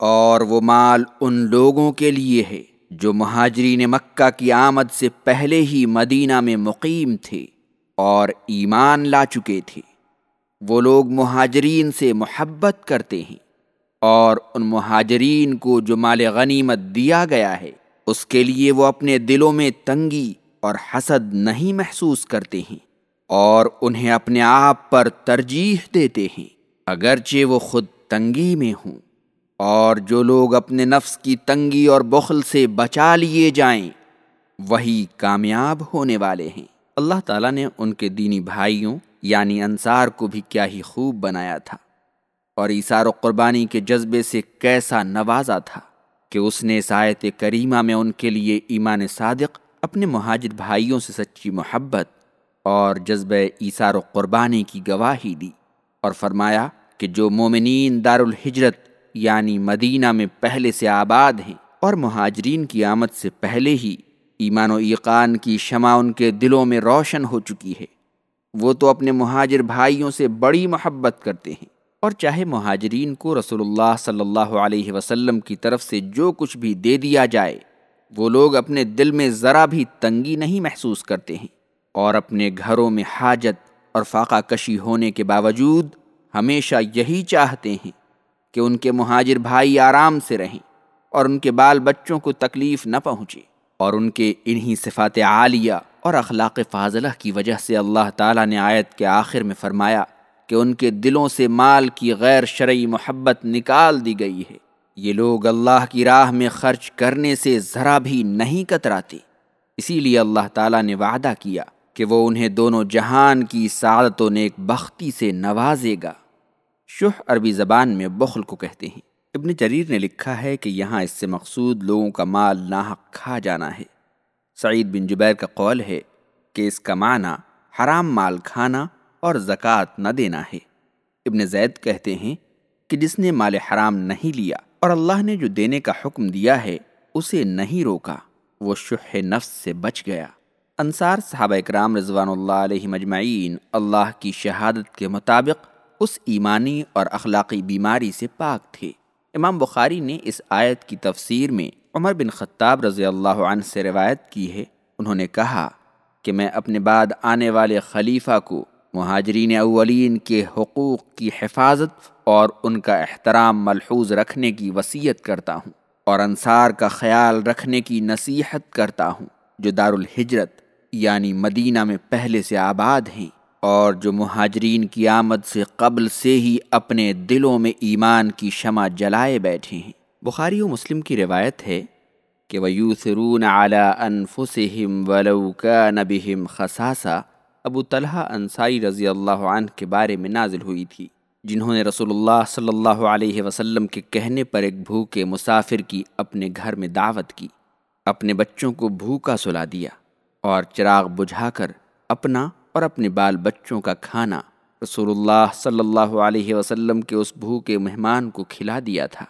اور وہ مال ان لوگوں کے لیے ہے جو مہاجرین مکہ کی آمد سے پہلے ہی مدینہ میں مقیم تھے اور ایمان لا چکے تھے۔ وہ لوگ مہاجرین سے محبت کرتے ہیں اور ان مہاجرین کو جو مال غنیمت دیا گیا ہے، اس کے لیے وہ اپنے دلوں میں تنگی اور حسد نہیں محسوس کرتے ہیں اور انہیں اپنے آپ پر ترجیح دیتے ہیں، اگرچہ وہ خود تنگی میں ہوں۔ اور جو لوگ اپنے نفس کی تنگی اور بخل سے بچا لیے جائیں، وہی کامیاب ہونے والے ہیں۔ اللہ تعالیٰ نے ان کے دینی بھائیوں یعنی انصار کو بھی کیا ہی خوب بنایا تھا۔ اور ایثار و قربانی کے جذبے سے کیسا نوازا تھا کہ اس نے سایت کریمہ میں ان کے لیے ایمان صادق، اپنے مہاجر بھائیوں سے سچی محبت اور جذبہ ایثار و قربانی کی گواہی دی۔ اور فرمایا کہ جو مومنین دار الحجرت یعنی مدینہ میں پہلے سے آباد ہیں اور مہاجرین کی آمد سے پہلے ہی ایمان و ایقان کی شمع ان کے دلوں میں روشن ہو چکی ہے۔ وہ تو اپنے مہاجر بھائیوں سے بڑی محبت کرتے ہیں اور چاہے مہاجرین کو رسول اللہ صلی اللہ علیہ وسلم کی طرف سے جو کچھ بھی دے دیا جائے، وہ لوگ اپنے دل میں ذرا بھی تنگی نہیں محسوس کرتے ہیں۔ اور اپنے گھروں میں حاجت اور فاقہ کشی ہونے کے باوجود ہمیشہ یہی چاہتے ہیں۔ کہ ان کے مہاجر بھائی آرام سے رہیں اور ان کے بال بچوں کو تکلیف نہ پہنچے اور ان کے انہی صفات عالیہ اور اخلاق فاضلہ کی وجہ سے اللہ تعالیٰ نے آیت کے آخر میں فرمایا کہ ان کے دلوں سے مال کی غیر شرعی محبت نکال دی گئی ہے۔ یہ لوگ اللہ کی راہ میں خرچ کرنے سے ذرا بھی نہیں کتراتے۔ اسی لیے اللہ تعالیٰ نے وعدہ کیا کہ وہ انہیں دونوں جہان کی سعادت و نیک بختی سے نوازے گا۔ شح عربی زبان میں بخل کو کہتے ہیں۔ ابن جریر نے لکھا ہے کہ یہاں اس سے مقصود لوگوں کا مال ناحق کھا جانا ہے۔ سعید بن جبیر کا قول ہے کہ اس کا معنی حرام مال کھانا اور زکوٰۃ نہ دینا ہے۔ ابن زید کہتے ہیں کہ جس نے مال حرام نہیں لیا اور اللہ نے جو دینے کا حکم دیا ہے، اسے نہیں روکا، وہ شح نفس سے بچ گیا۔ انصار صحابہ اکرام رضوان اللہ علیہ مجمعین اللہ کی شہادت کے مطابق اس ایمانی اور اخلاقی بیماری سے پاک تھے۔ امام بخاری نے اس آیت کی تفسیر میں عمر بن خطاب رضی اللہ عنہ سے روایت کی ہے۔ انہوں نے کہا کہ میں اپنے بعد آنے والے خلیفہ کو مہاجرین اولین کے حقوق کی حفاظت اور ان کا احترام ملحوظ رکھنے کی وصیت کرتا ہوں اور انصار کا خیال رکھنے کی نصیحت کرتا ہوں جو دار الحجرت یعنی مدینہ میں پہلے سے آباد ہیں۔ اور جو مہاجرین کی آمد سے قبل سے ہی اپنے دلوں میں ایمان کی شمع جلائے بیٹھے ہیں۔ بخاری و مسلم کی روایت ہے کہ ویوثرون علی انفسہم ولو کان بہم خصاصہ ابو طلحہ انصاری رضی اللہ عنہ کے بارے میں نازل ہوئی تھی، جنہوں نے رسول اللہ صلی اللہ علیہ وسلم کے کہنے پر ایک بھوکے مسافر کی اپنے گھر میں دعوت کی، اپنے بچوں کو بھوکا سلا دیا اور چراغ بجھا کر اپنا اور اپنے بال بچوں کا کھانا رسول اللہ صلی اللہ علیہ وسلم کے اس بھوکے مہمان کو کھلا دیا تھا۔